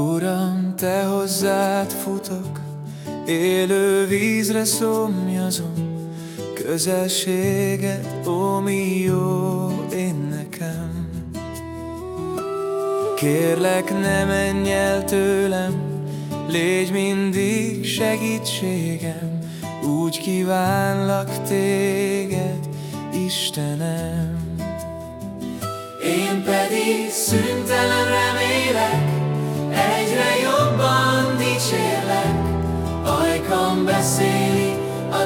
Uram, Te hozzád futok, élő vízre szomjazom, Közelséged, ó, mi jó én nekem. Kérlek, ne menj el tőlem, légy mindig segítségem, úgy kívánlak téged, Istenem. Én pedig szüntelen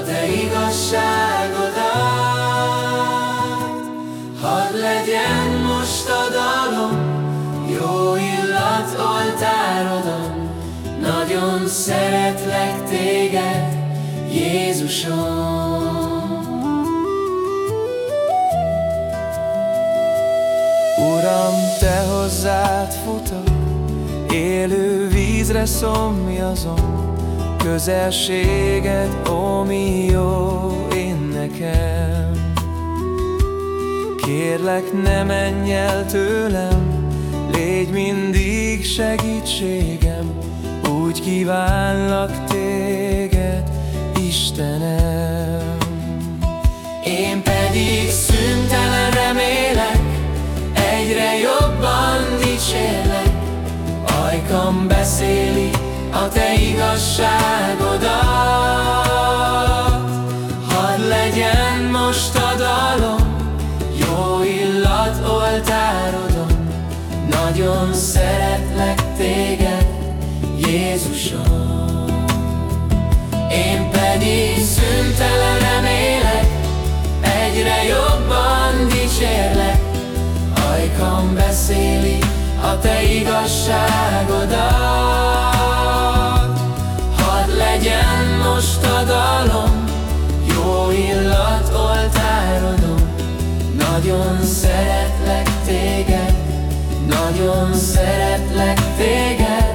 te igazságodat. Hadd legyen most a dalom, jó illat oltárodon, nagyon szeretlek téged, Jézusom. Uram, Te hozzád futok, élő vízre szomjazom, Közelséged, ó, mi jó én nekem. Kérlek, ne menj el tőlem, légy mindig segítségem, úgy kívánlak téged, Istenem. Én pedig szüntelen remélek, egyre jobban dicsérlek, ajkam beszéli a te igazságodat. Hadd legyen most a dalom, jó illat oltárodon, nagyon szeretlek téged, Jézusom. Én pedig szüntelen remélek, egyre jobban dicsérlek, ajkam beszéli a te igazságodat. Nagyon szeretlek téged,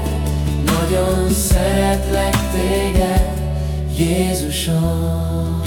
nagyon szeretlek téged, Jézusom.